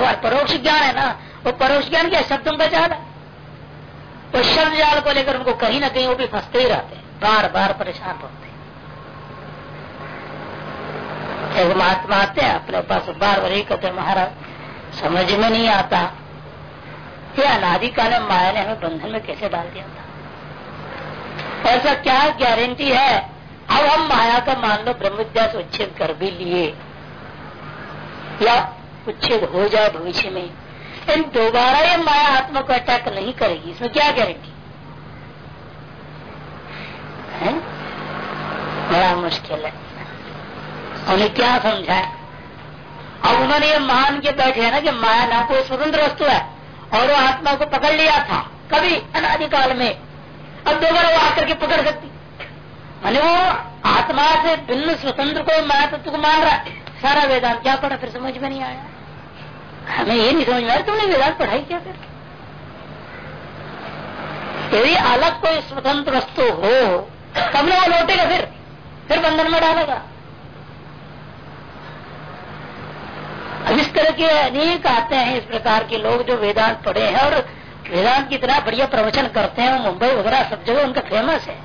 बार परोक्ष ज्ञान है ना, वो परोक्ष ज्ञान क्या शब्दों का जाल है। वो शब्द जाल को लेकर उनको कहीं ना कहीं वो भी फंसते ही रहते हैं बार बार परेशान होते एक महात्मा आते हैं अपने पास, बार बार ही कहते महाराज, समझ में नहीं आता। ये अनादिकाल माया ने हमें बंधन में कैसे डाल दिया था? ऐसा क्या गारंटी है? अब हम माया का मान लो, ब्रह्म विद्या से उच्छेद कर भी लिए। या उच्छेद हो जाए भविष्य में। इन दोबारा ये माया आत्मा को अटैक नहीं करेगी। इसमें क्या गारंटी बड़ा मुश्किल है। उन्हें क्या समझाया अब उन्होंने ये मान के बैठे है ना कि माया ना कोई स्वतंत्र वस्तु है, और वो आत्मा को पकड़ लिया था, कभी अनादिकाल में। अब दोबारा वो आकर के पकड़ सकती। मैंने वो आत्मा से भिन्न स्वतंत्र को माया तत्व को मान रहा है। सारा वेदांत क्या पड़ा फिर समझ में नहीं आया। हमें ये नहीं समझ में आया तुमने वेदांत पढ़ाई क्या फिर यदि अलग कोई स्वतंत्र वस्तु हो, तब ना वो लौटेगा फिर फिर बंधन में डालेगा। अब इस तरह के अनेक आते हैं, इस प्रकार के लोग जो वेदांत पढ़े हैं और वेदांत की तरह बढ़िया प्रवचन करते हैं, मुंबई वगैरह सब जगह उनका फ़ेमस है,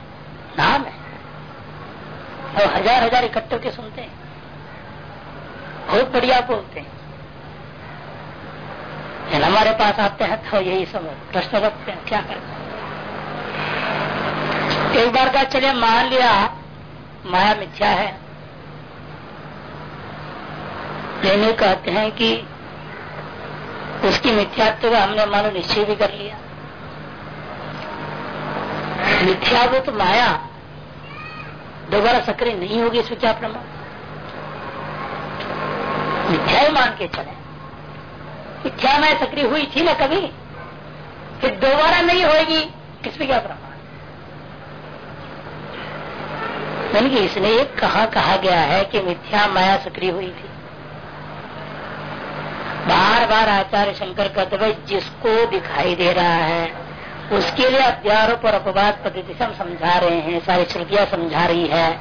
नाम है। और हज़ार हज़ार इकट्ठे के सुनते हैं। बहुत बढ़िया बोलते हैं। हमारे पास आते हैं तो यही सब प्रश्न रखते हैं, क्या करते एक बार का चले मान लिया, माया मिथ्या है। लेने कहते हैं कि उसकी मिथ्यात्व का हमने मानो निश्चय भी कर लिया। मिथ्याभूत तो माया, दोबारा सक्रिय नहीं होगी क्या प्रमाण। मिथ्या ही मान के चले। मिथ्या में सक्रिय हुई थी ना कभी? फिर दोबारा नहीं होगी इसमें क्या प्रमाण? कि इसलिए कहा कहा गया है कि मिथ्या माया सक्रिय हुई थी। बार बार आचार्य शंकर कहते भाई जिसको दिखाई दे रहा है, उसके लिए अध्यारोप और अपवाद पद्धति से हम समझा रहे हैं, सारी श्रुतियाँ समझा रही है।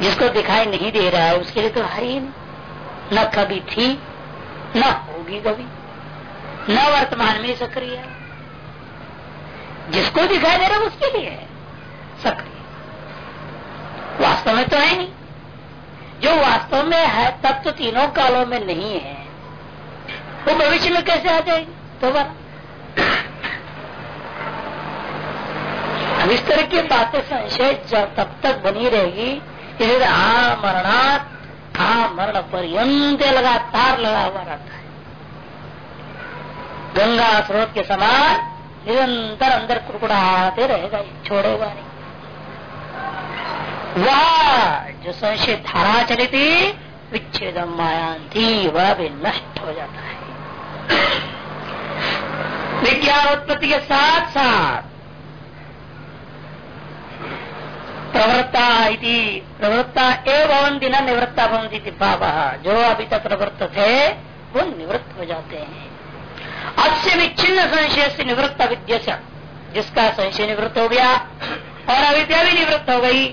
जिसको दिखाई नहीं दे रहा है, उसके लिए तो हरी न कभी थी न होगी कभी। न वर्तमान में सक्रिय जिसको दिखाई दे रहा है, उसके लिए है। सक्रिय। वास्तव में तो है नहीं। जो वास्तव में है, तब तो तीनों कालों में नहीं है। वो भविष्य में कैसे आ जाएगी? तो अब इस तरह की बातें संशय जब तब तक बनी रहेगी इसलिए आ आ मरण पर्यंत लगातार लगा हुआ रहता है। गंगा स्रोत के समान निरंतर अंदर कुड़कुड़ाते रहेगा छोड़ेगा नहीं। वह जो संशय धारा चली थी विच्छेद मायांती वह भी नष्ट हो जाता है। विज्ञान उत्पत्ति के साथ साथ प्रवृत्ता प्रवृत्ता एवं दिन निवृत्ता भवंती भाव। जो अभी तक प्रवृत्त थे वो निवृत्त हो जाते हैं। अस्य विच्छिन्न संशय से निवृत्त विद्य जिसका संशय निवृत्त हो गया, और अविद्या भी निवृत्त हो गई।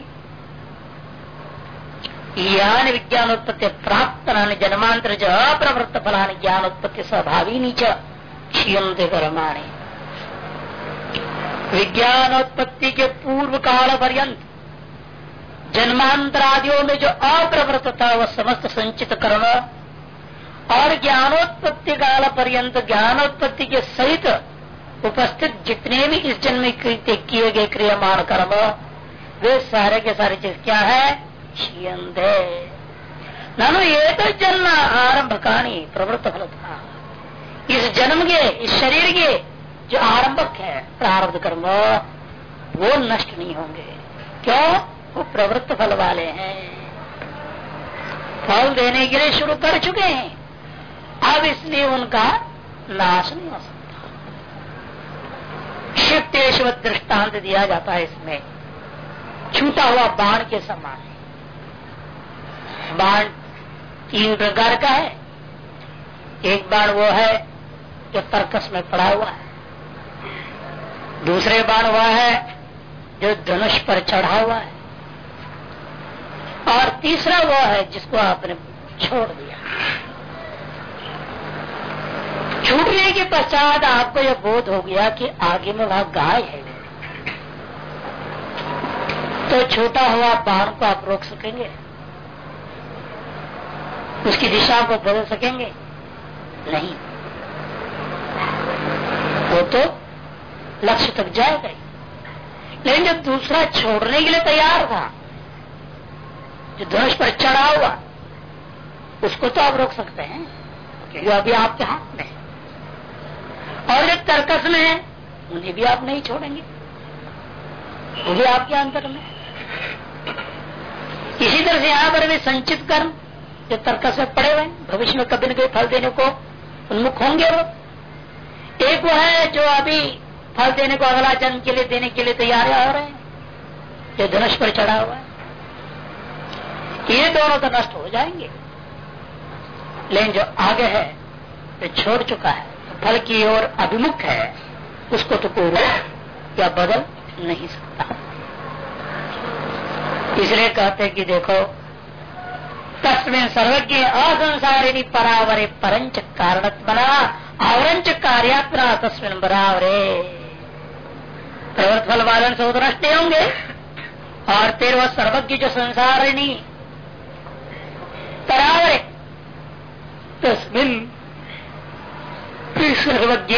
ज्ञान विज्ञान उत्पत्ति प्राप्त जन्मांतर च अप्रवृत्त फला ज्ञान उत्पत्ति स्वभावी नीच क्षीयते विज्ञानोत्पत्ति के पूर्व काल पर्यंत जन्मांतरादियों में जो अप्रवृत्त था वह समस्त संचित कर्म और ज्ञानोत्पत्ति काल पर्यंत ज्ञानोत्पत्ति के सहित उपस्थित जितने भी इस जन्म किए गए क्रियमान कर्म, वे सारे के सारे चीज़ क्या है? नानो ये तो जन्म आरंभ कहानी प्रवृत्त फल था इस जन्म के, इस शरीर के जो आरंभक है, प्रारब्ध कर्म, वो नष्ट नहीं होंगे। क्यों? वो प्रवृत्त फल वाले हैं। फल देने के लिए शुरू कर चुके हैं। अब इसलिए उनका नाश नहीं हो सकता। शिव दृष्टांत दिया जाता है इसमें। छूटा हुआ बाण के समान। है बाण तीन प्रकार का है। एक बाण वो है जो तर्कस में पड़ा हुआ है। दूसरे बाण वह है जो धनुष पर चढ़ा हुआ है। और तीसरा वो है जिसको आपने छोड़ दिया। छूटने के पश्चात आपको यह बोध हो गया कि आगे में वहाँ गाय है। तो छोटा हुआ बाण को आप रोक सकेंगे? उसकी दिशा को बदल सकेंगे? नहीं। वो तो लक्ष्य तक जाएगा ही लेकिन जब दूसरा छोड़ने के लिए तैयार था जो धनुष पर चढ़ा हुआ उसको तो आप रोक सकते हैं। क्योंकि अभी आपके हाथ में है। और जो तर्कस में है उन्हें भी आप नहीं छोड़ेंगे। वो भी आपके अंतर में इसी तरह से यहाँ पर भी संचित कर्म जो तर्कस में पड़े हुए भविष्य में कभी न कभी फल देने को उन्मुख होंगे वो। एक वो है जो अभी फल देने को अगला जन्म के लिए देने के लिए तैयार हो रहे हैं जो धनुष पर चढ़ा हुआ है। ये दोनों तो नष्ट हो जाएँगे। लेकिन जो आगे है जो छोड़ चुका है। फल की ओर अभिमुख है, उसको तो कोई रोक या बदल नहीं सकता। इसलिए कहते कि देखो तस्में सर्वज्ञ असंसारिणी परावरे परंच कारण बना आवरंच कार्यात्मा तस्मिन बरावरे। प्रवृत्त फल वालन से तो होंगे। और फिर वह सर्वज्ञ जो संसारिणी परावरे तस्मिन सर्वज्ञ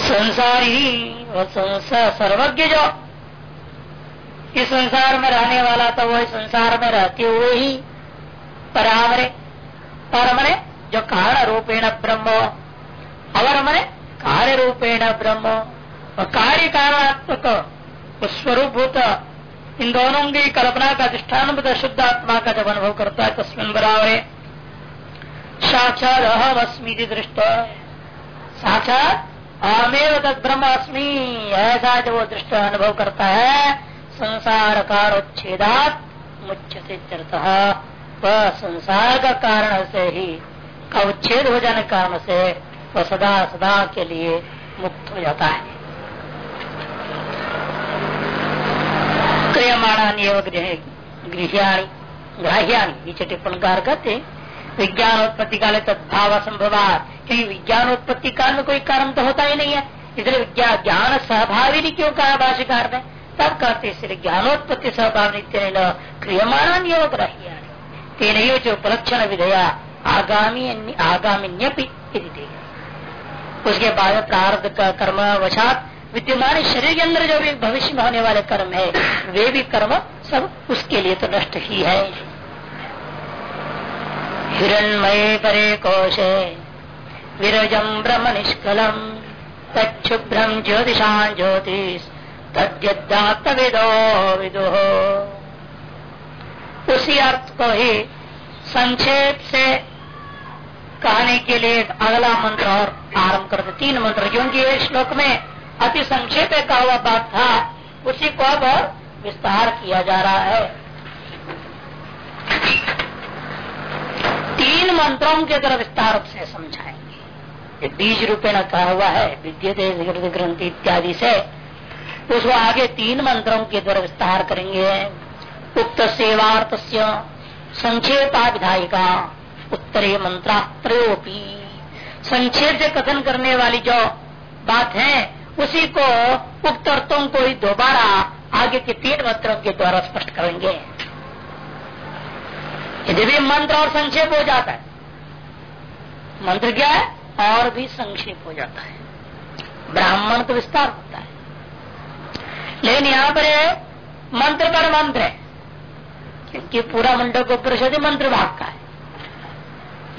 संसारी सर्वज्ञ जो। इस संसार में रहने वाला तो वही संसार में रहते हुए ही परावरे। पर मने जो कारण रूपेण ब्रह्म। अवर मने कार्य रूपेण ब्रह्म। और कार्य कारणात्मक स्वरूप इन दोनों की कल्पना का अधिष्ठान शुद्ध आत्मा का जब अनुभव करता है तस्मिन बराबर। साक्षात अहम अस्मी दृष्ट साक्षात अहमेव तद ब्रह्म अस्मी ऐसा जब वो दृष्ट अनुभव करता है संसार कारोच्छेदात मुच्यते वह संसार का कारण से ही का उच्छेद हो जाने कारण से वह सदा सदा के लिए मुक्त हो जाता है। क्रियमाणानी गृहियाणी ग्राह्याणी। नीचे टिप्पणकार कहते विज्ञान उत्पत्ति काल तद्भाव असंभवात। क्योंकि विज्ञान उत्पत्ति काल में कोई कारण तो होता ही नहीं है। इसलिए विज्ञान ज्ञान सहभावी क्यों कहा भाष्यकार ने? तब कहते इसलिए ज्ञानोत्पत्ति सहभाव नित्य क्रियमाणान एवं ग्राह्याणी। तेन जो उपलक्षण विधेया, आगामी आगामी उसके बाद प्रारब्ध कर्म वशात विद्यमान शरीर के अंदर जो भी भविष्य में होने वाले कर्म है, वे भी कर्म सब उसके लिए तो नष्ट ही है। हिरणमय परे कोशे विरजम ब्रह्म निष्कलम तच्छुभ्रम ज्योतिषान ज्योतिष तद्यदात विदो। विदो उसी अर्थ को ही संक्षेप से कहने के लिए अगला मंत्र और आरंभ करते तीन मंत्र, क्योंकि ये श्लोक में अति संक्षेप का हुआ बात था। उसी को अब विस्तार किया जा रहा है। तीन मंत्रों के तरह विस्तार से समझाएँगे। बीज रूपे न कहा हुआ है, विद्युत ग्रंथि इत्यादि से। उसको आगे तीन मंत्रों के द्वारा विस्तार करेंगे। उक्त सेवार्थ संक्षेपा विधायिका उत्तरे मंत्रास्त्रोपी। संक्षेप से कथन करने वाली जो बात है उसी को उक्त अर्थों को ही दोबारा आगे के तीन मंत्रों के द्वारा स्पष्ट करेंगे। यदि भी मंत्र और संक्षेप हो जाता है, मंत्र क्या है? और भी संक्षेप हो जाता है। ब्राह्मण को विस्तार होता है। लेकिन यहाँ पर मंत्र पर मंत्र है, क्योंकि पूरा मंडप परिषद मंत्र भाग का है।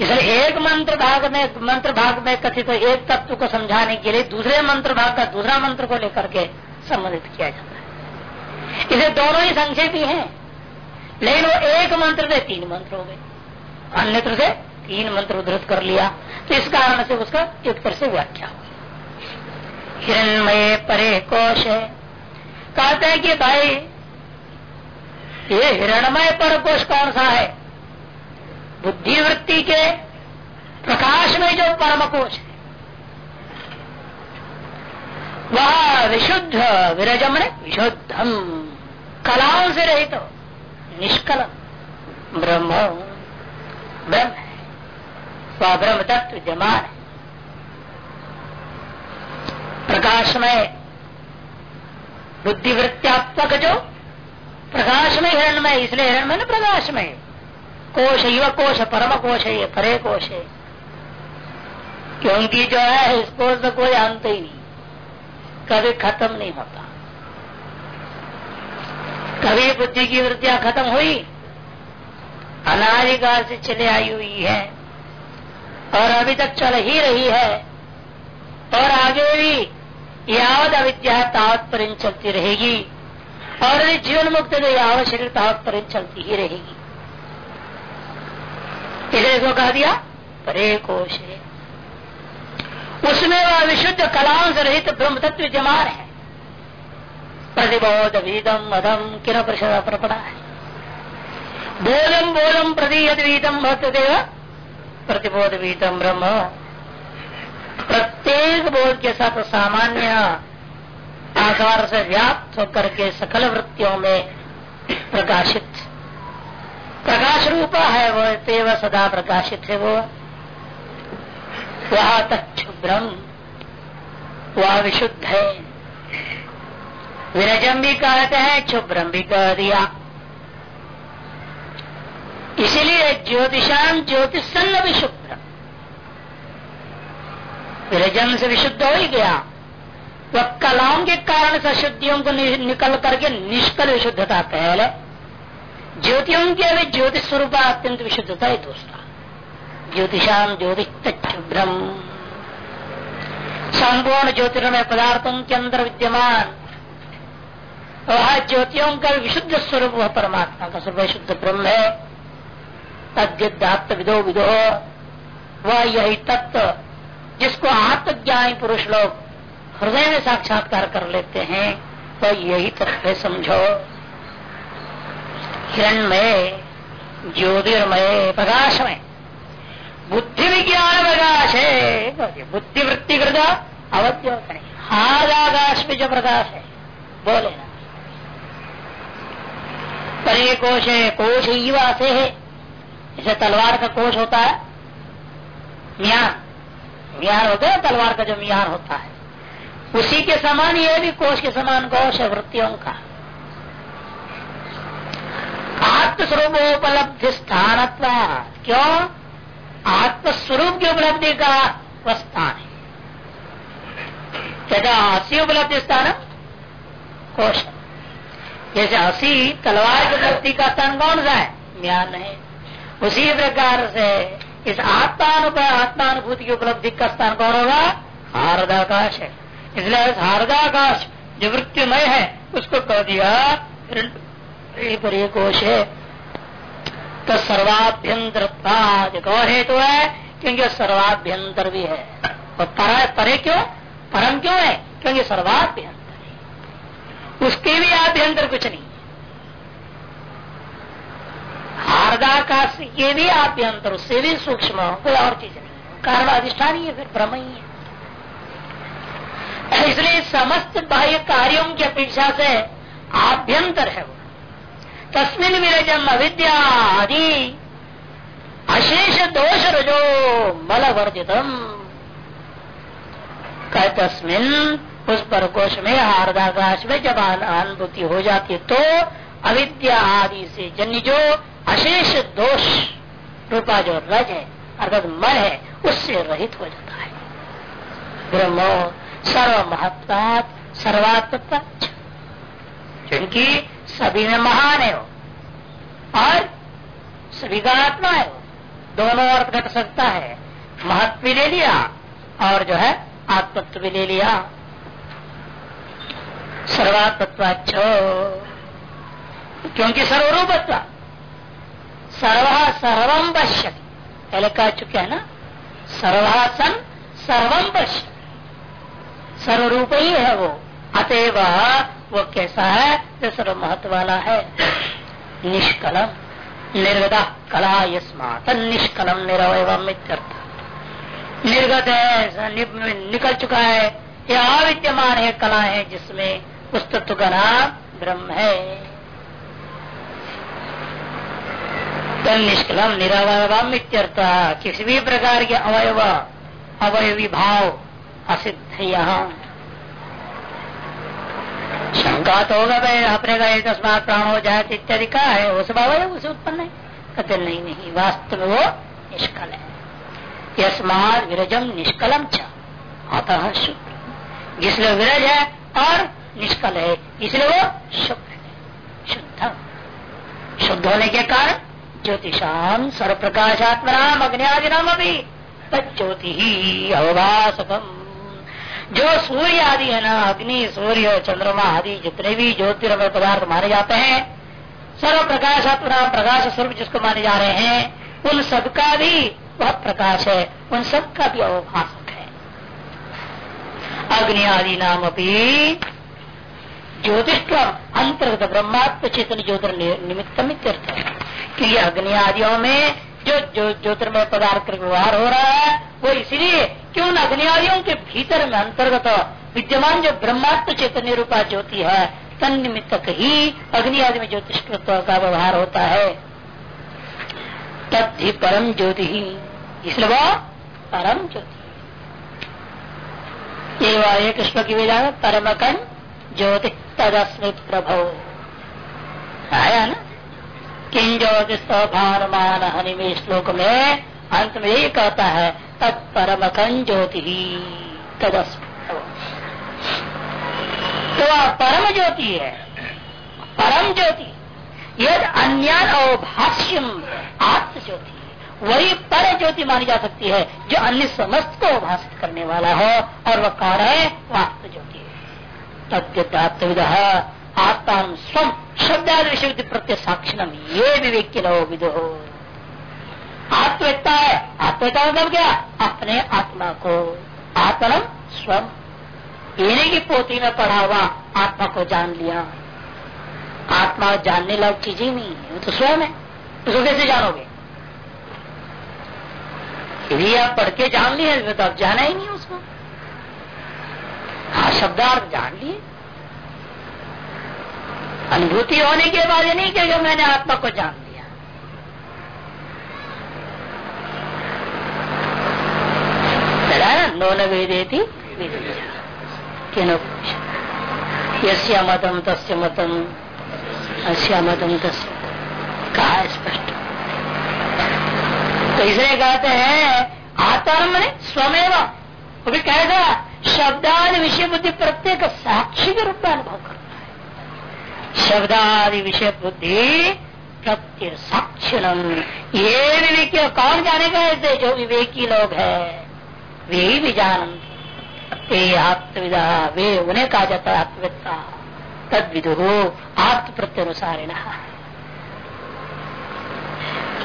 इसलिए एक मंत्र भाग में, मंत्र भाग में कथित तो एक तत्व को समझाने के लिए दूसरे मंत्र भाग का दूसरा मंत्र को लेकर के संबंधित किया जाता है। इसे दोनों ही संक्षेप ही है। लेकिन वो एक मंत्र से तीन मंत्र हो गए। अन्यत्र से तीन मंत्र उद्धृत कर लिया। तो इस कारण से उसका एक तरह से व्याख्या हुई। हिरणमय परे कोश। है कहते हैं कि भाई, ये हिरणमय पर कोश कौन सा है? बुद्धि वृत्ति के प्रकाश में जो परम कोश है वह विशुद्ध विरजम विशुद्धम। कलाओं से रहित तो, निष्कल ब्रह्म। ब्रह्म है ब्रह्म तत्व विद्यमान है। प्रकाश प्रकाशमय बुद्धिवृत्त्यात्मक जो प्रकाशमय हिरणमय इसलिए हिरण हिरणमय न प्रकाशमय। कोश, युव कोश, परम कोश है, ये परे कोश है। क्योंकि जो है, इस कोश में कोई अंत ही नहीं। कभी खत्म नहीं होता। कभी बुद्धि की वृत्तियाँ खत्म हुई, अनादिकाल से चले आई हुई है, और अभी तक चल ही रही है, और आगे भी यावत अविद्या तावत पर चलती रहेगी, और जीवन मुक्त जो यावत शरीर तावत पर चलती ही रहेगी। इसे इसको कहा दिया, परे कोश उसमें वह विशुद्ध कलांश रहित ब्रह्म तत्व विद्यमान है। प्रतिबोध वीदम मदम किन प्रसाद पर पड़ा है बोधम बोधम प्रदीयत वीतम भक्तदेव प्रतिबोध वीतम ब्रह्म। प्रत्येक बोध के साथ सामान्य आकार से व्याप्त होकर के सकल वृत्तियों में प्रकाशित प्रकाश रूप है वो तेव सदा प्रकाशित है वो। वह तत्भ्रम वह विशुद्ध है। विरजम भी कहते हैं क्षुभ्रम भी कह दिया। इसीलिए ज्योतिषाम ज्योतिषन्न विशुद्ध विरजम से विशुद्ध हो ही गया। वह कलाओं के कारण से अशुद्धियों को निकल करके निष्कल विशुद्धता पहले ज्योतियों के अभी ज्योतिष स्वरूप अत्यंत विशुद्धता है दूसरा ज्योतिषाम ज्योतिष ब्रह्म संपूर्ण ज्योतिर्मय पदार्थों के अंदर विद्यमान। वह ज्योतियों का विशुद्ध स्वरूप, वह परमात्मा का स्वरूप शुद्ध ब्रह्म है। तद्यत्म विदो विदो। वह यही तत्व जिसको आत्मज्ञानी पुरुष लोग हृदय में साक्षात्कार कर लेते हैं तो यही तत्व समझो। हिरणमय ज्योतिर्मय प्रकाशमय। बुद्धि विज्ञान प्रकाश है बुद्धि वृत्ति कृत अवध्य हार आकाश में जो प्रकाश। है बोले परे कोश है कोश ही वासे है। जैसे तलवार का कोश होता है म्यान म्यान होता है, तलवार का जो म्यान होता है। उसी के समान ये भी कोश के समान कोश है, वृत्तियों का। आत्मस्वरूप उपलब्धि स्थान क्यों? आत्मस्वरूप की उपलब्धि का वह स्थान है कहते असी उपलब्धि स्थान कोश। जैसे असी तलवार की उपलब्धि का स्थान कौन सा है? ज्ञान है उसी प्रकार से इस आत्मानुप आत्मानुभूति की उपलब्धि का स्थान कौन होगा? हारदाकाश है। इसलिए इस हारदाकाश जो वृत्तिमय है, उसको कह दिया कोश है तो सर्वाभ्यंतर और हेतु है क्योंकि सर्वाभ्यंतर भी है। और पर, परे क्यों? परम क्यों है? क्योंकि सर्वाभ्यंतर। उसके भी आभ्यंतर कुछ नहीं। हार्दाकाश ये भी आभ्यंतर उससे भी सूक्ष्म कोई और चीज़ नहीं। कारण अधिष्ठान ही है फिर भ्रम ही है। इसलिए समस्त बाह्य कार्यों की अपेक्षा से आभ्यंतर है वो। तस्मिन विरजम अविद्या आदि अशेष दोष रजो मल वर्जितम तस्मिन उस पर कोश में हार्दाकाश में जब अनुभूति हो जाती है तो अविद्या आदि से जन्य जो अशेष दोष रूपा जो रज है, अर्थात मल है, उससे रहित हो जाता है। ब्रह्मो सर्व महत्ता सर्वात्मता क्योंकि सभी में महान है वो। और सभी का आत्मा है वो। दोनों अर्थ घट सकता है। महत्व भी ले लिया और जो है आत्मत्व भी ले लिया। सर्वात्मत्वाच क्योंकि सर्वरूपत्व। सर्व सर्वम पश्य पहले कह चुके हैं ना? सर्वासन सर्वम पश्य सर्वरूप ही है वो। अतएव वो कैसा है? जो सर्व महत्व वाला है। निष्कलम निर्गता कला यस्मात निष्कलम निरवयम निर्गत है निकल चुका है। यह अविद्यमान है, कला है, जिसमें उस तत्व का नाम ब्रह्म है। तन निष्कलम इत्यर्थ। किसी भी प्रकार के अवयव, अवयवी भाव असिद्ध यहाँ। शंका तो होगा भाई अपने का एक तस्मात प्राण हो जाए इत्यादि का है वो सब अवय उसे उत्पन्न है। कहते नहीं नहीं, वास्तव में वो निष्कल है। यस्मात विरजम निष्कलम छ अतः शुद्ध जिसलिए विरज है और निष्कल है, इसलिए वो शुक्र है। शुद्ध। शुद्ध होने के कारण ज्योतिषाम सर्व प्रकाशात्मनाम अग्नि आदि नाम अभी ज्योति ही अवभाषकम जो सूर्य आदि है ना, अग्नि, सूर्य, चंद्रमा आदि, जितने भी ज्योतिर्मय पदार्थ माने जाते हैं सर्व प्रकाशात्मना प्रकाश स्वरूप जिसको माने जा रहे हैं, उन सबका भी वह प्रकाश है, उन सबका भी अवभाषक है। अग्नि आदि नाम अभी ज्योतिष अंतर्गत ब्रह्मात्म चेतन ज्योतिर निमित्तम क्योंकि अग्नि आदियों में जो जो ज्योतिर्मय पदार्थ का व्यवहार हो रहा है, वो इसलिए क्यों न अग्नि आदियों के भीतर में अंतर्गत विद्यमान जो ब्रह्मात्म चैतन्य रूपा ज्योति है तन निमित्तक ही अग्नि आदि में ज्योतिष का व्यवहार होता है। तथि परम ज्योति ही, इसलिए वो परम ज्योति ये श्लोक की विधा परमकन ज्योति तदस्मित प्रभो। आया ना? किन ज्योति भानुमान हनिमे श्लोक में अंत में यही कहता है तत्परमकन ज्योति ही तदस्मित तो परम ज्योति है। परम ज्योति यद अन्य अवभाष्यम आत्म ज्योति वही पर ज्योति मानी जा सकती है, जो अन्य समस्त को भाषित करने वाला हो, और वह कार है? आत्म ज्योति तद्यतात्विद आत्मा स्वम शब्दाद विषय प्रत्यय साक्षिणम ये विवेक लो विदो। आत्मवेत्ता है, आत्मवेत्ता मतलब क्या? अपने आत्मा को। आत्मनम स्वम इन्हीं की पोती में पढ़ा हुआ आत्मा को जान लिया। आत्मा जानने लायक चीज़ ही नहीं है तो स्वयं है। उसको कैसे जानोगे? आप पढ़ के जान लिए तो आप जाना ही नहीं उसको। हाँ शब्दार्थ जान लिए। अनुभूति होने के बाद ये नहीं कहेगा मैंने आत्मा को जान लिया। नो न वेदे थी मतम तस्य मतम अस्य मतम तस्य कहा स्पष्ट। तो इसलिए कहते हैं आत्म ने स्वमेव। वो भी कहेगा शब्दादि विषय बुद्धि प्रत्येक साक्षी के रूप में अनुभव शब्दादि विषय बुद्धि प्रत्येक साक्षिणम। ये विवेकी कौन जानेगा ऐसे जो विवेकी लोग है? वे ही भी जानते आत्मविदा, वे उन्हें कहा जाता है आत्मविद्ता तद विदु आत्म प्रत्यानुसारिण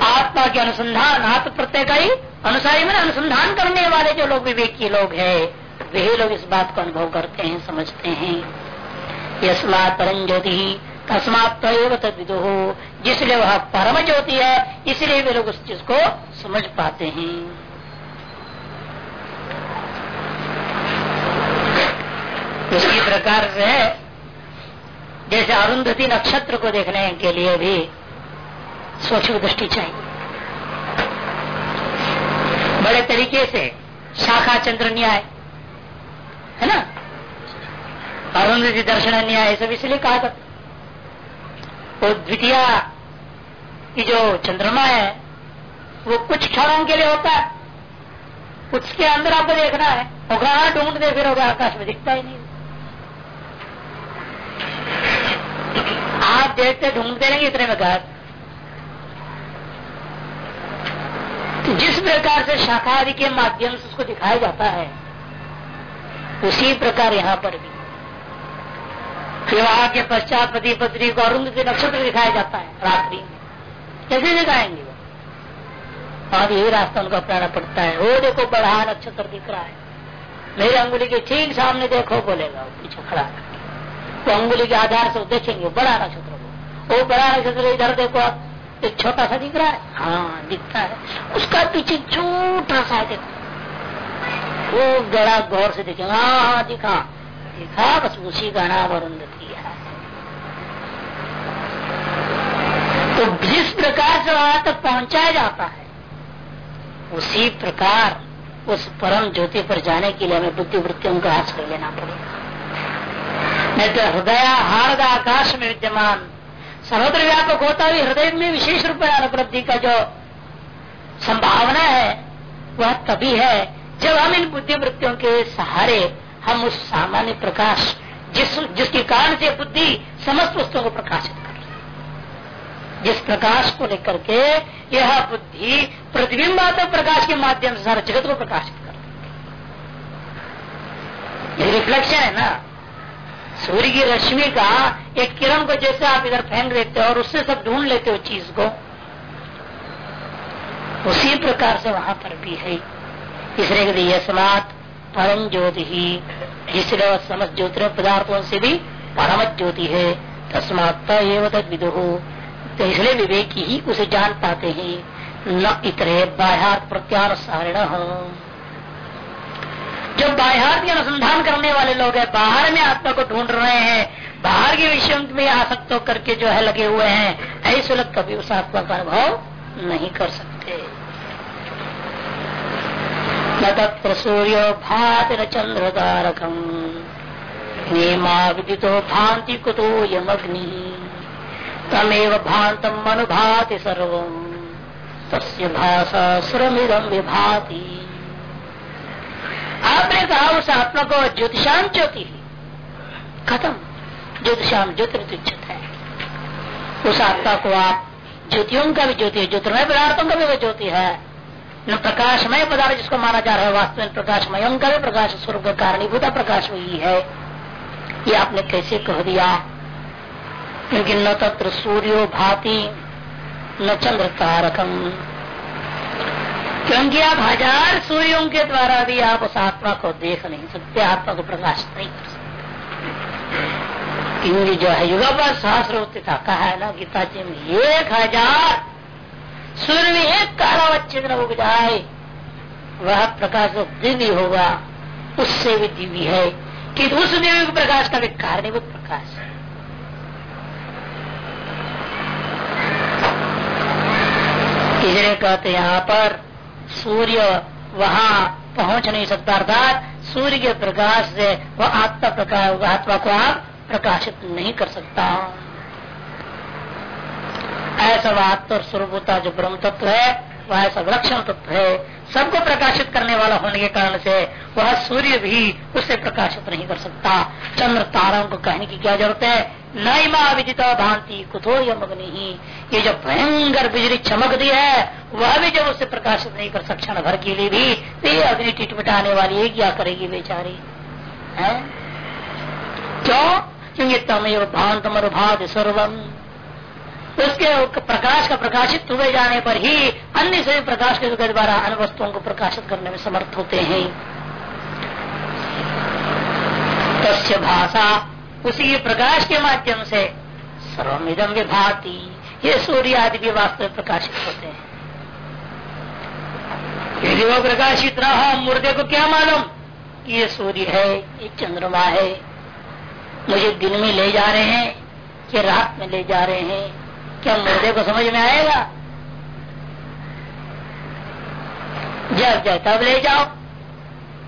आत्मा के अनुसंधान आत्म प्रत्यय का ही अनुसारी मैंने अनुसंधान करने वाले जो लोग विवेकी लोग हैं वही लोग इस बात को अनुभव करते हैं, समझते हैं। यस्मात परम ज्योति तस्मात तद्विदो। जिसलिए वह परम ज्योति है, इसलिए वे लोग उस चीज़ को समझ पाते हैं। उसी प्रकार से, जैसे अरुंधति नक्षत्र को देखने के लिए भी सूक्ष्म दृष्टि चाहिए। बड़े तरीके से शाखा चंद्र न्याय है ना अरुंधति दर्शन न्याय सब इसलिए कहा था। वो द्वितीय की जो चंद्रमा है, वो कुछ क्षणों के लिए होता है। उसके अंदर आपको देखना है। वो कहा ढूंढते फिर होगा आकाश में दिखता ही नहीं। आप देखते, ढूंढते रहेंगे, इतने में घर तो जिस प्रकार से शाखा आदि के माध्यम से उसको दिखाया जाता है, उसी प्रकार यहाँ पर भी। विवाह के पश्चात पति पत्नी को अरुण के नक्षत्र दिखाया जाता है, रात्रि। कैसे दिखाएँगे वो? और यही रास्ता उनको अपनाना पड़ता है। वो देखो, बड़ा नक्षत्र दिख रहा है। मेरे अंगुली के ठीक सामने देखो, बोलेगा पीछे खड़ा तो अंगुली के आधार से देखेंगे बड़ा नक्षत्र को वो। बड़ा नक्षत्र इधर देखो एक छोटा सा दिख रहा है। हाँ दिखता है। उसका पीछे छोटा सा देखो। वो बड़ा गौर से देखेंगे हाँ हाँ दिखा। दिखा, बस उसी का नाम अरुंधति है तो जिस प्रकार से वहाँ तक पहुँचाया जाता है, उसी प्रकार उस परम ज्योति पर जाने के लिए हमें बुद्धि वृत्तियों का कर लेना पड़ेगा। नहीं तो हृदय हार्द आकाश में विद्यमान, सर्वत्र व्यापक होता हुई हृदय में विशेष रूप में अनुपलब्धि का जो संभावना है, वह तभी है जब हम इन बुद्धि वृत्तियों के सहारे हम उस सामान्य प्रकाश, जिस, जिसके कारण से बुद्धि समस्त वस्तुओं को प्रकाशित जिस प्रकाश को लेकर के यह बुद्धि प्रतिबिंबात्मक प्रकाश के माध्यम से सारा जगत को प्रकाशित कर रिफ्लेक्शन है ना? सूर्य की रश्मि का एक किरण को जैसे आप इधर फेंक देते हो और उससे सब ढूंढ लेते हो चीज़ को, उसी प्रकार से वहाँ पर भी है। इसलिए यशमात परम ज्योति ही जिसलिए समस्त ज्योति पदार्थों से भी परम ज्योति है। तस्मात एवं तक विदु तो इसलिए विवेकी ही उसे जान पाते हैं। न इतरे बाह्यार्थ प्रत्यार सारण। जो बाह्यार्थ के अनुसंधान करने वाले लोग हैं, बाहर में आत्मा को ढूंढ रहे हैं, बाहर के विषयों में आसक्त होकर के जो है लगे हुए हैं, ऐसे लोग कभी उस आत्मा का अनुभव नहीं कर सकते। न तत्र सूर्यो भाति न चंद्र तारकम नेमा विदितो भांति कुतो यमग्नि। तमेव भांतम अनुभाति सर्व तस्य भाषा विभाति। आपने कहा उस आत्मा को ज्योतिषाम ज्योति। खत्म ज्योतिषाम ज्योतिर्दिक्षित है उस आत्मा को आप ज्योतियों का भी ज्योति है, ज्योतिर्मय पदार्थों का भी वो ज्योति है। न प्रकाशमय पदार्थ जिसको माना जा रहा है वास्तव में प्रकाशमय का भी प्रकाश स्वरूप कारणीभूता प्रकाश वही है। ये आपने कैसे कह दिया? क्योंकि न तत्र सूर्यो भाति, न चंद्र तारकम क्योंकि आप हज़ार सूर्यों के द्वारा भी आप उस आत्मा को देख नहीं सकते, आत्मा को प्रकाशित नहीं कर सकते। क्योंकि जो है युगा पर सहस्र कहा है ना, गीता जी में, एक हज़ार सूर्य में एक काला चिन्ह उग जाए, वह प्रकाश दिव्य होगा, उससे भी दिव्य है। कि उस दिव्य प्रकाश का भी कारणीभूत इसलिए कहते यहाँ पर सूर्य वहाँ पहुँच नहीं सकता, अर्थात सूर्य के प्रकाश से वह आत्मा प्रकाश आत्मा को आप प्रकाशित नहीं कर सकता। ऐसा वह आत्म स्वरूपता जो ब्रह्म तत्व है, वह ऐसा विलक्षण तत्व है। सबको प्रकाशित करने वाला होने के कारण से वह सूर्य भी उससे प्रकाशित नहीं कर सकता। चंद्र ताराओं को कहने की क्या ज़रूरत है? नईमा विदिता भांति कुथो यमग्नि ही। ये जो भयंकर बिजली चमक दी है, वह भी जब उससे प्रकाशित नहीं कर क्षण भर के लिए भी तो ये अग्नि टिटमिटाने वाली है, क्या करेगी बेचारी? है? क्यों? क्योंकि तमेव भांत मरुभात सर्वम। उसके प्रकाश का प्रकाशित हुए जाने पर ही अन्य सभी प्रकाश के द्वारा अन्य वस्तुओं को प्रकाशित करने में समर्थ होते हैं। तस्य भाषा उसी प्रकाश के माध्यम से सर्विदम विभाती, ये सूर्य आदि भी वास्तव में प्रकाशित होते हैं। यदि वो प्रकाशित रहा मुर्दे को क्या मालूम ये सूर्य है, ये चंद्रमा है। मुझे दिन में ले जा रहे हैं कि रात में ले जा रहे हैं। क्या मुर्दे को समझ में आएगा? जब जाए तब ले जाओ।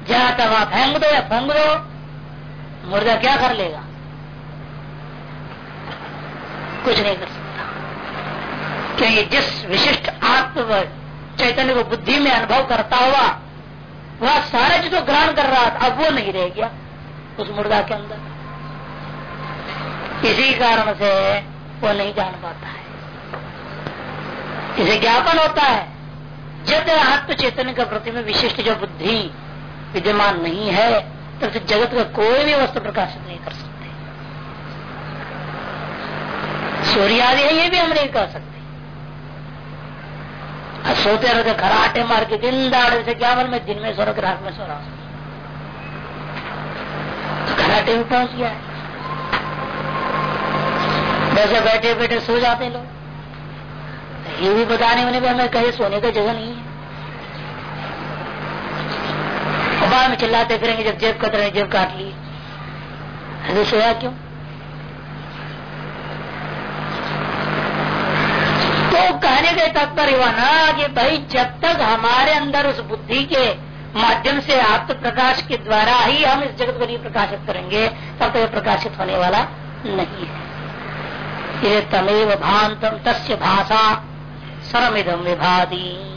जहाँ तब आप फेंक दो या फेंक दो, मुर्दा क्या कर लेगा? कुछ नहीं कर सकता। क्योंकि जिस विशिष्ट आत्म चैतन्य को बुद्धि में अनुभव करता हुआ, वह सारे चीज़ को ग्रहण कर रहा था, अब वो नहीं रह गया उस मुर्दा के अंदर। इसी कारण से वो नहीं जान पाता है। इसे ज्ञापन होता है? जब आत्म चेतन के प्रति में विशिष्ट जो बुद्धि विद्यमान नहीं है, तब तो जगत का कोई भी वस्तु प्रकाशित नहीं कर सकते। सूर्य आदि है, ये भी हम नहीं कर सकते। सोते रहते खराटे मार के दिन दाड़े से क्या में, दिन में सो रहा रात में सो रहा हूँ? तो खराटे में पहुँच गया है। वैसे बैठे बैठे सो जाते लोग। ये भी बताने उन्हें भी हमें कहीं, सोने का जगह नहीं है। बाद में चिल्लाते फिरेंगे, जब जेब कत रहे जेब काट ली। ऐसे सोया क्यों? तो कहने के तात्पर्य हुआ ना कि भाई, जब तक हमारे अंदर उस बुद्धि के माध्यम से आत्म प्रकाश के द्वारा ही हम इस जगत को नहीं प्रकाशित करेंगे, तब तक तो प्रकाशित होने वाला नहीं है। ये तमेव भांतम तस्य भाषा सरमिदम विभादी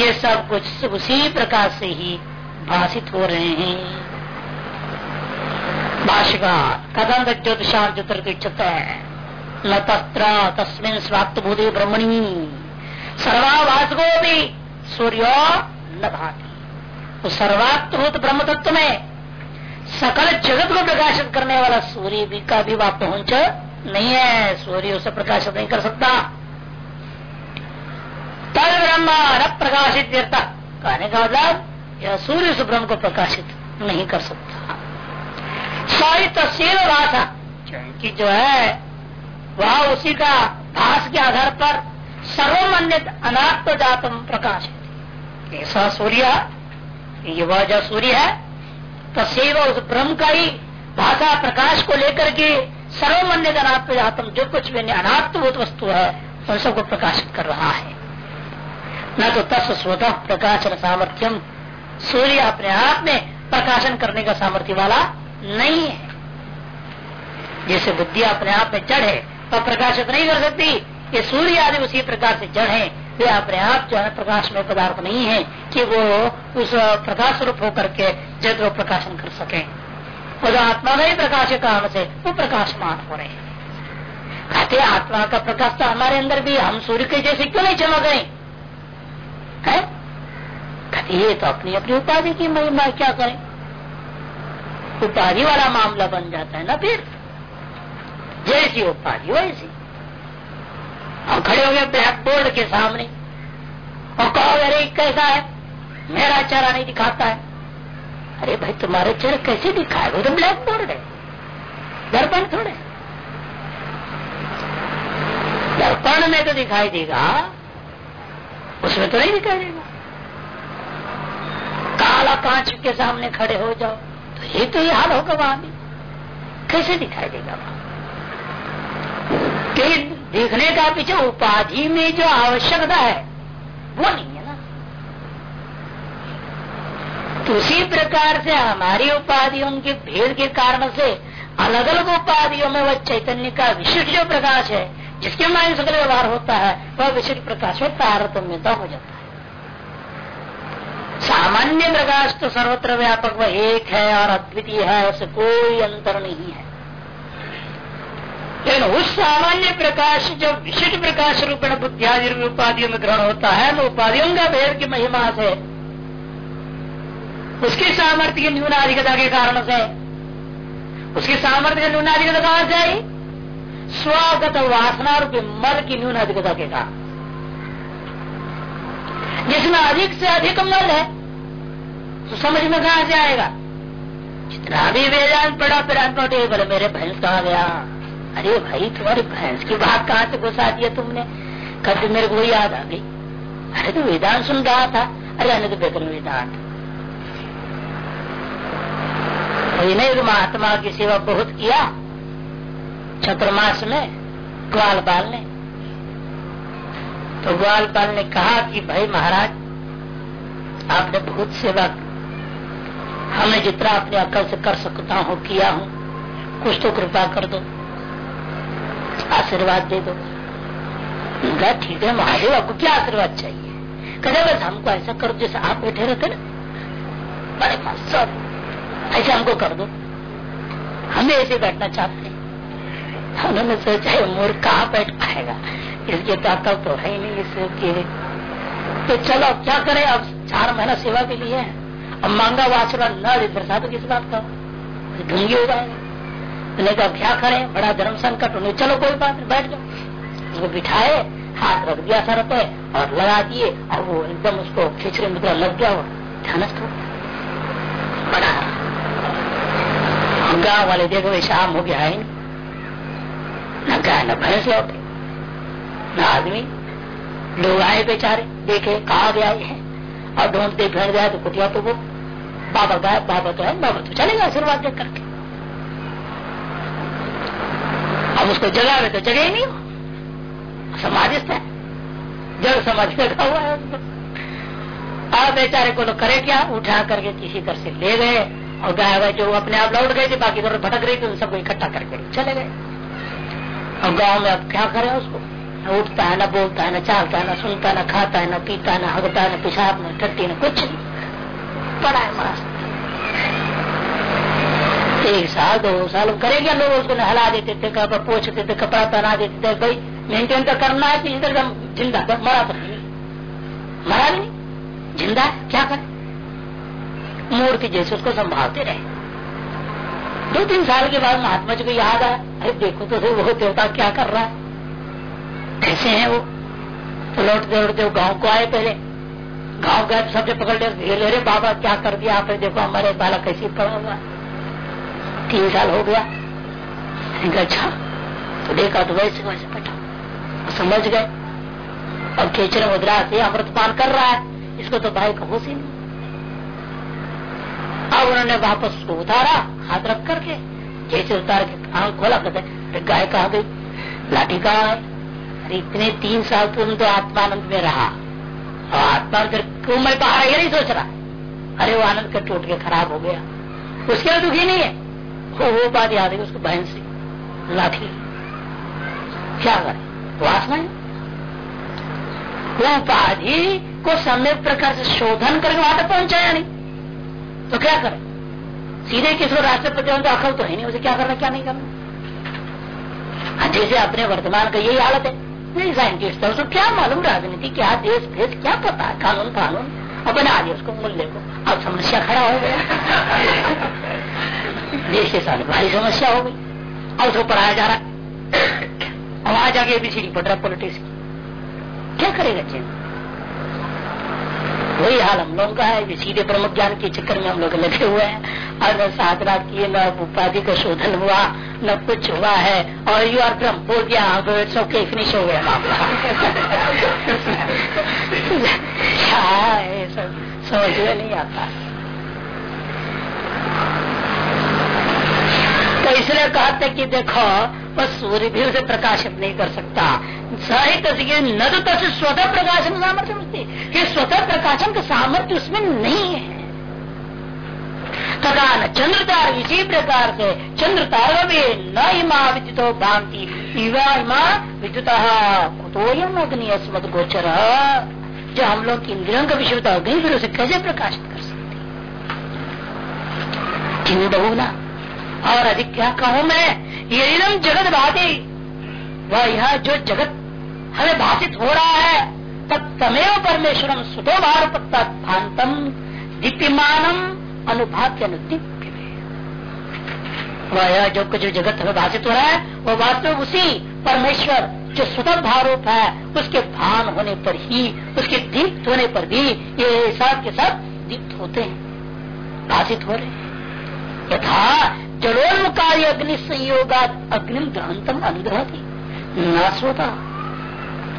ये सब कुछ उसी प्रकार से ही भाषित हो रहे हैं। भाषिकार कथम ज्योतिषार ज्योतिर्गछत है। न तत्र तस्मिन स्वात्भूति ब्रह्मणी। सर्वाभाषको भी सूर्यो न भाती। तो सर्वात्भूत ब्रह्म तत्व में सकल जगत को प्रकाशित करने वाला सूर्य भी का भी पहुँच नहीं है। सूर्य उसे प्रकाशित नहीं कर सकता। तल ब्रह्म न प्रकाशित कहने का मतलब यह सूर्य उस को प्रकाशित नहीं कर सकता। सारी तस्वीर भाषा क्योंकि जो है, वह उसी का भाष के आधार पर सर्वमान्य अनात्म जातम प्रकाश ऐसा सूर्य वह जो सूर्य है तसेव उस ब्रह्म का ही भाषा प्रकाश को लेकर के सर्वमान्य अनात्म जातम जो कुछ भी अनात्मभूत वस्तु है, उन सबको प्रकाशित कर रहा है। न तो तस् स्वतः प्रकाशन सामर्थ्यम। सूर्य अपने आप में प्रकाशन करने का सामर्थ्य वाला नहीं है। जैसे बुद्धि अपने आप में जड़ है तो प्रकाशित नहीं कर सकती। ये सूर्य आदि उसी प्रकार से जड़ है, वे अपने आप जो है प्रकाश में पदार्थ नहीं है कि वो उस प्रकाश रूप होकर के जगत को प्रकाशन कर सके। वो आत्मा का ही प्रकाश के कारण से, वो प्रकाशमान हो रहे हैं। आत्मा का प्रकाश तो हमारे अंदर भी हम सूर्य के जैसे क्यों नहीं चमक रहे? हैं? ये तो अपनी अपनी उपाधि की महिमा, क्या करें? उपाधि वाला मामला बन जाता है ना फिर। जैसी उपाधि, वैसी। हम खड़े हो गए ब्लैक बोर्ड के सामने। और कहो, अरे, कैसा है? मेरा चेहरा नहीं दिखाता है। अरे भाई, तुम्हारे चेहरा कैसे दिखाए वो तो ब्लैक बोर्ड है। दर्पण थोड़े दर्पण में तो दिखाई देगा। उसमें तो नहीं दिखाई देगा काला कांच के सामने खड़े हो जाओ तो ये तो ये हाल होगा वहाँ भी। कैसे दिखाई देगा वहाँ? कि देखने का पीछे उपाधि में जो आवश्यकता है, वो नहीं है ना। तो उसी प्रकार से हमारी उपाधियों के भेद के कारण से अलग अलग उपाधियों में वह चैतन्य का विशिष्ट जो प्रकाश है जिसके माध्यम सकल व्यवहार होता है, वह विशिष्ट प्रकाश में तारतम्यता हो जाता है। सामान्य प्रकाश तो सर्वत्र व्यापक, वह एक है और अद्वितीय है, उससे कोई अंतर नहीं है। लेकिन उस सामान्य प्रकाश, जो विशिष्ट प्रकाश रूपेण बुद्धियादि उपाधियों में ग्रहण होता है तो उपाधियों का भेद की महिमा से, उसकी सामर्थ्य की न्यूनाधिकता के कारण से, उसकी सामर्थ्य की न्यूनाधिकता कहाँ से आई? स्वागत वासना रूपी मल की न्यून अधिकता के कारण। जिसमें अधिक से अधिक मल है तो समझ में कहाँ से आएगा? जितना भी वेदांत पड़ा फिर टेबल मेरे भैंस कहा गया? अरे भाई, तुम्हारी भैंस की बात कहाँ से घुसा दिया तुमने? कभी मेरे को याद आ गई। अरे तो वेदांत सुन रहा था। अरे अने तो बेकर वेदांत। नहीं महात्मा की सेवा बहुत किया। चतुर्मास में ग्वालपाल ने। तो ग्वालपाल ने कहा कि भाई महाराज, आपने बहुत सेवा हमें जितना अपने अकल से कर सकता हूँ, किया हूँ, कुछ तो कृपा कर दो, आशीर्वाद दे दो। ठीक है महादेव, आपको क्या आशीर्वाद चाहिए? कहते बस हमको ऐसा करो जैसे आप बैठे रहते ना। बड़े मस्त ऐसे हमको कर दो। हमें ऐसे बैठना चाहते उन्होंने सोचा मोर कहा बैठ पाएगा? इसके ताकत तो है ही नहीं इसके तो चलो क्या करें? अब चार महीना सेवा के लिए अब मांगा वो आशीर्वाद न दे फिर तो किस बात का? ढूँगी हो जाएगा। कहा क्या करें? बड़ा धर्म संकट उन्हें चलो, कोई बात नहीं, बैठ जाओ। उसको बिठाए, हाथ रख दिया सर पे और लगा दिए और वो एकदम उसको खिचड़ी में लग गया वो ध्यानस्थ हो बड़ा। गाँव वाले देखो शाम हो गया है। न गाय न भैंस लौटे न आदमी लोग आए बेचारे, देखे, कहा गया है? और ढूंढते फिर गया तो कुटिया तो वो, बाबा गाय बाबा तो है, बाबा तो चलेगा आशीर्वाद देख करके अब उसको जगा में तो जगह ही नहीं समाधिस्थ है। जब समझ लगा हुआ है उसको बेचारे को तो करे क्या? उठा करके किसी तरह से ले गए और गाय जो अपने आप लौट गए थे, बाकी भटक रही थी, उन सबको इकट्ठा करके चले गए। और गाँव में अब क्या करे उसको? न उठता है, न बोलता है, न चालता है, न सुनता है, न खाता है, न पीता है, न हगता है, न पिशाब, न टट्टी, न कुछ नहीं पड़ा है मस्त एक साल, दो साल करेंगे लोग उसको नहला देते थे कपड़ा पोछते थे, कपड़ा पहना देते थे, भाई मेंटेन तो करना है, इधर ज़िंदा तो मरा तो नहीं। मरा नहीं, ज़िंदा क्या करे? मूर्ति जैसे उसको संभालते रहे। दो तीन साल के बाद महात्मा जी को याद आया। अरे, देखो तो वो देवता क्या कर रहा है? कैसे है वो? तो लौटते लौटते वो गाँव को आए पहले। गाँव गए सबसे पकड़ लिया ले रे बाबा, क्या कर दिया आपने? देखो हमारे बालक कैसे पड़ा हुआ तीन साल हो गया। अच्छा तो देखा तो वैसे वैसे बैठा समझ गए। और खेचर मुद्रा से अमृतपान कर रहा है। इसको तो भाई का होश ही नहीं। अब उन्होंने वापस उसको उतारा, हाथ रख करके, जैसे उतार के आँख खोला, कहते गाय कहा गई? लाठी कहा अरे, इतने तीन साल तुम तो आत्मानंद में रहा। और आत्मा क्यों मैं बाहर ये नहीं सोच रहा? अरे, वो आनंद का टूट के खराब हो गया। उसके लिए दुखी नहीं है? वो वो बात याद है, उसको बहन से। लाठी। क्या करे? वासना उपाधि को समय प्रकार से शोधन करके वहाँ तक पहुँचाया नहीं। तो क्या करे? सीधे किसी राष्ट्रपति तो अखल तो है नहीं, उसे क्या करना, क्या नहीं करना? जैसे अपने वर्तमान का यही हालत है। नहीं साइंटिस्ट है उसको क्या मालूम, राजनीति, क्या देश भेज क्या पता है कानून कानून अब बना दिया उसको मूल्य को। अब समस्या खड़ा हो गया। देश के साथ भारी समस्या हो गई। अब उसको पढ़ाया जा रहा है। वहाँ जाके एबीसीडी पढ़ रहा पॉलिटिक्स की। क्या करेगा चीन वही हाल हम लोग का है सीधे प्रमुख ज्ञान के चक्कर में हम लोग लगे हुए हैं। और न साधना किए, न उपाधि का शोधन हुआ, न कुछ हुआ है। और यू आर ब्रह्म बोल तो इट्स ओके फिनिश हो गया क्या है सब समझ में नहीं आता। तो इसलिए कहा था कि देखो बस सूर्य भी उसे प्रकाशित नहीं कर सकता। साहित्य न तो तसे स्वतः प्रकाशन सामर्थ्य मिलती। कि स्वतः प्रकाशन का सामर्थ्य उसमें नहीं है। तथा न चंद्र तार इसी प्रकार से चंद्र तार भी न इमा विद्युत भांति। इवा इमा विद्युत कुतोयम अग्नि अस्मत गोचर। जो हम लोग इंद्रियों का विषय अग्नि फिर उसे कैसे प्रकाशित कर सकते किन बहुना और अधिक क्या कहूँ मैं? ये जगत भाती। वह यह जो जगत हमें भाषित हो रहा है तत्तमेव परमेश्वरम सुतो भारत भांतम दीप्यमानम अनुभाग्य अनुदीप्य वह जो जो जगत हमें भाषित हो रहा है, वो वास्तव उसी परमेश्वर जो स्वतः भारूप है, उसके भान होने पर ही, उसके दीप्त होने पर भी ये सब के सब दीप्त होते हैं, भाषित हो रहे हैं। यथा जलोन्मुकारी अग्नि संयोगा अग्निम दहंतम अनुग्रह न सोता।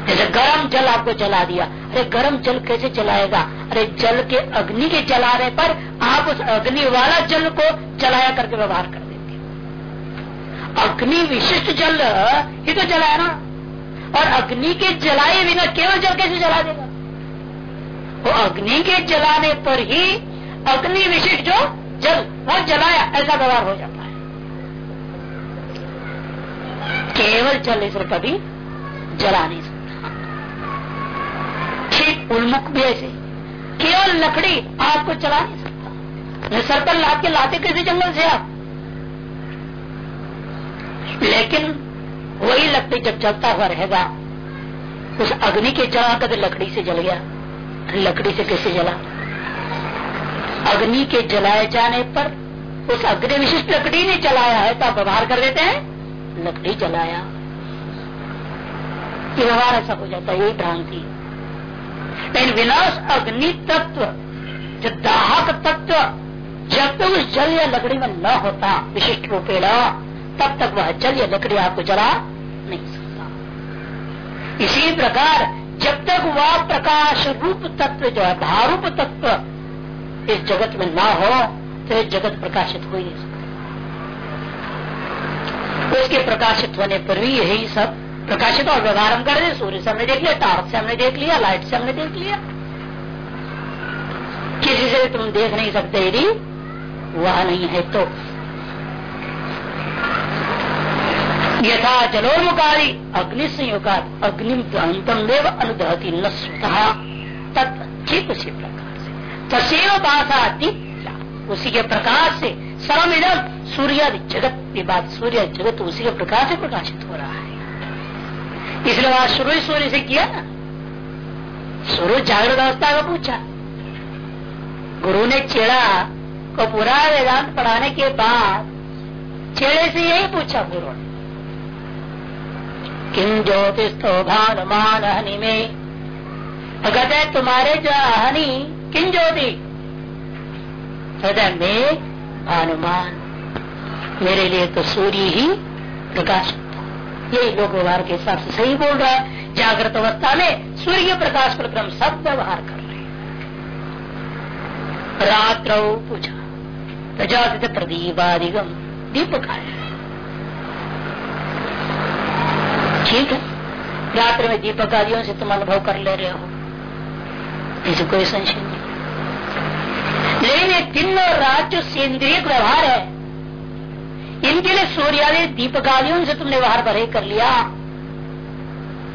जैसे गर्म जल आपको जला दिया। अरे गर्म जल कैसे जलाएगा? अरे जल के अग्नि के जलाने पर आप उस अग्नि वाला जल को जलाया करके व्यवहार कर देते अग्नि विशिष्ट जल ही तो जलाया ना। और अग्नि के जलाए बिना केवल जल कैसे जला देगा? वो अग्नि के जलाने पर ही अग्नि विशिष्ट जो जल वो जलाया ऐसा व्यवहार हो जाता है। केवल जल इस कभी जला नहीं सकता। ठीक उन्मुख भी ऐसे केवल लकड़ी आपको चला नहीं सकता। सर पर लाद के लाते कैसे जंगल से आप। लेकिन वही लकड़ी जब चलता हुआ रहेगा, उस अग्नि के जला कभी लकड़ी से जल गया, लकड़ी से कैसे जला? अग्नि के जलाए जाने पर उस अग्नि विशिष्ट लकड़ी ने जलाया है तो आप व्यवहार कर देते हैं? लकड़ी जलाया। व्यवहार ऐसा हो जाता है, यही भ्रांति। लेकिन विनाश अग्नि तत्व, जो दाहक तत्व, जब तक उस जल या लकड़ी में न होता, विशिष्ट रूपेण, तब तक वह जल या लकड़ी आपको जला नहीं सकता। इसी प्रकार, जब तक वह प्रकाश रूप तत्व, जो है, भारूप तत्व इस जगत में ना हो तो ये जगत प्रकाशित हो ही नहीं सकता। उसके प्रकाशित होने पर भी यही सब प्रकाशित और व्यवहार हम कर दे सूर्य से हमने देख लिया टार्च से हमने देख लिया, लाइट से हमने देख लिया। किसी से तुम देख नहीं सकते यदि वह नहीं है तो। यथा जलोमुकारी अग्नि संयोगा अग्नि अंतम देव अनुदहती न स्वतः ठीक उसी प्रकार। तसेव बाधा उसी के प्रकाश से सर्व इधम सूर्य जगत बात सूर्य जगत उसी के प्रकाश से प्रकाशित हो रहा है। इसलिए वहाँ शुरू ही सूर्य से किया ना? शुरू जागृत अवस्था का पूछा। गुरु ने चेड़ा को पूरा वेदांत पढ़ाने के बाद चेड़े से यही पूछा गुरु ने। किम ज्योतिषो भानुमान हनि में कहते तुम्हारे जो हनी ज्योति? में भानुमान मेरे लिए तो सूर्य ही प्रकाश यही लोक व्यवहार के हिसाब से सही बोल रहा है। जागृत अवस्था में सूर्य प्रकाश पर क्रम सब व्यवहार कर रहे रात्र पूछा प्रजापित प्रदीपादिगम। दीपक ठीक है। रात्र में दीपक आदियों से तुम अनुभव कर ले रहे हो। इसे कोई संशय नहीं। लेकिन दिन और रात जो सेंद्रिय व्यवहार है। इनके लिए सूर्यादि दीपकादियों से तुमने व्यवहार भरे कर लिया।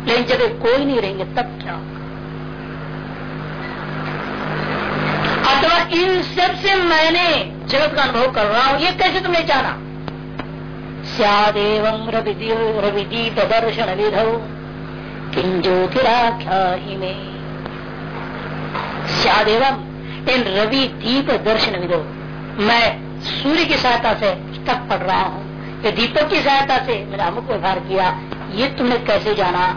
लेकिन जब कोई नहीं रहेंगे, तब क्या? अथवा इन सबसे मैंने जगत का अनुभव कर रहा हूँ, ये कैसे तुमने जाना? सदेव रविदीप दर्शन विधौ किं ज्योतिराख्या में सदेवम इन रवि दीप दर्शन विधो मैं सूर्य की सहायता से तक पढ़ रहा हूँ। ये दीपक की सहायता से मेरा अमुक व्यवहार किया। ये तुमने कैसे जाना?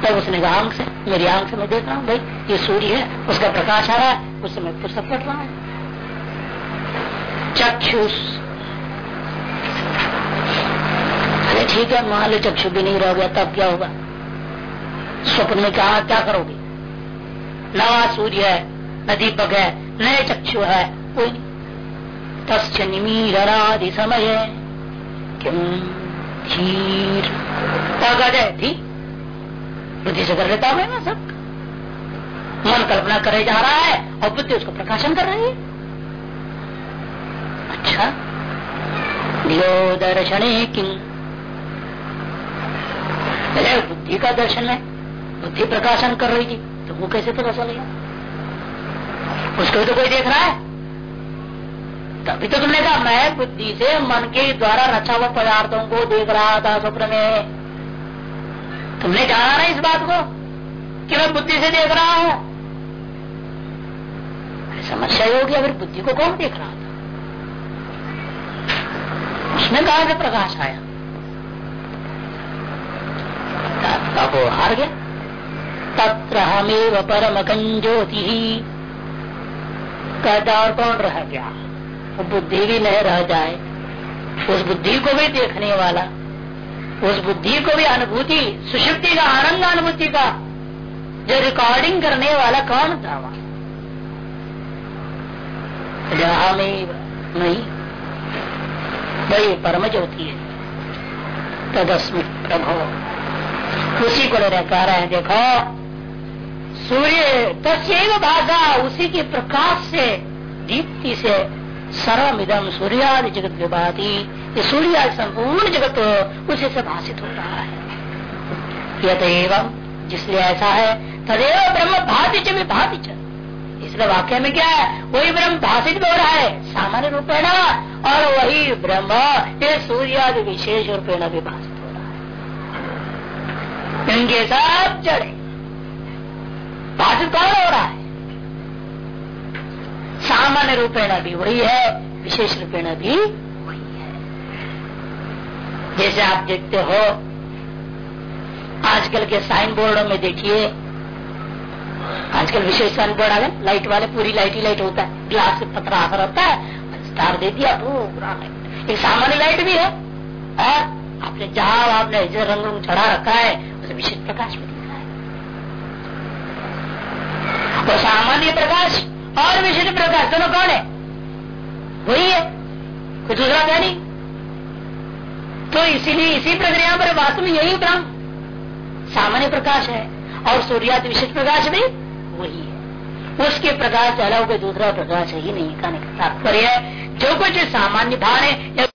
तब उसने कहा, आँख से, मेरी आँख से मैं देख रहा हूँ भाई, ये सूर्य है, उसका प्रकाश आ रहा है, उससे मैं पुस्तक पढ़ रहा हूँ। चक्षुष। अरे ठीक है, मान लो चक्षु भी नहीं रह गया, तब क्या होगा? स्वप्न में कहा, क्या करोगे? नवा सूर्य है न दीपक है, नए चक्षु है तस् निमीरणादि समय। थी? बुद्धि से कर लेता हूँ ना सब। मन कल्पना करे जा रहा है, और बुद्धि उसको प्रकाशन कर रही है। अच्छा। दियो दर्शन किंग बुद्धि का दर्शन है। बुद्धि प्रकाशन कर रही थी तो वो कैसे पता चलेगा उसको तो कोई देख रहा है? तभी तो तुमने कहा, मैं बुद्धि से मन के द्वारा रचा हुआ पदार्थों को देख रहा था स्वप्न में। तुमने जाना ना इस बात को, कि मैं बुद्धि से देख रहा हूँ? समस्या ये होगी अगर बुद्धि को कौन देख रहा था? उसमें कहा से प्रकाश आया? वो हार गया? तत्र परम ज्योति कहता, और कौन रह गया? वो बुद्धि भी नहीं रह जाए। उस बुद्धि को भी देखने वाला, उस बुद्धि को भी अनुभूति, सुशक्ति का आनंद अनुभूति का जो रिकॉर्डिंग करने वाला कौन था वहाँ? नहीं। वही परम ज्योति है। तदस्मित प्रभो। उसी को ले कह रहे हैं, देखो सूर्य तस्व भाषा उसी के प्रकाश से, दीप्ति से सर्वमिदम सूर्यादि जगत विभाति। ये सूर्य संपूर्ण जगत उसी से भाषित हो रहा है। यत एवं जिसलिए ऐसा है, तदेव ब्रह्म भाति च। भाति इसलिए वाक्य में क्या है? वही ब्रह्म भाषित हो रहा है, सामान्य रूप रूपेण, और वही ब्रह्म ये सूर्यादि विशेष रूपेण विभाषित हो रहा है। इनके सब जड़े भाषित कौन हो रहा है। सामान्य रूपेण भी वही है, विशेष रूपेण भी वही है। जैसे आप देखते हो, आजकल के साइन बोर्डों में देखिए, आजकल विशेष साइन बोर्ड आ गए, लाइट वाले, पूरी लाइट ही लाइट होता है। ग्लास से पत्थर आकर होता है, स्टार दे दिया लाइट। एक सामान्य लाइट भी है। और आपने जहाँ आपने जो रंग रंग चढ़ा रखा है, उसे विशेष प्रकाश भी वो सामान्य प्रकाश और विशिष्ट प्रकाश, दोनों कौन है? वही है। कोई दूसरा क्या नहीं? तो इसीलिए इसी प्रक्रिया पर वास्तव में यही ब्रह्म सामान्य प्रकाश है और सूर्यादि विशिष्ट प्रकाश भी वही है। उसके प्रकाश अलग दूसरा प्रकाश ही नहीं। कहने का तात्पर्य जो कुछ सामान्य भान है